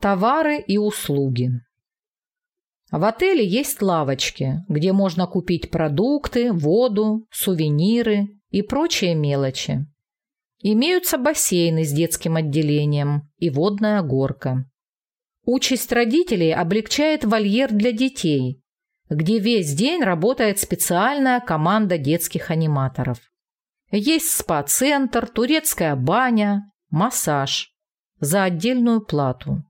Товары и услуги. В отеле есть лавочки, где можно купить продукты, воду, сувениры и прочие мелочи. Имеются бассейны с детским отделением и водная горка. Участь родителей облегчает вольер для детей, где весь день работает специальная команда детских аниматоров. Есть спа-центр, турецкая баня, массаж за отдельную плату.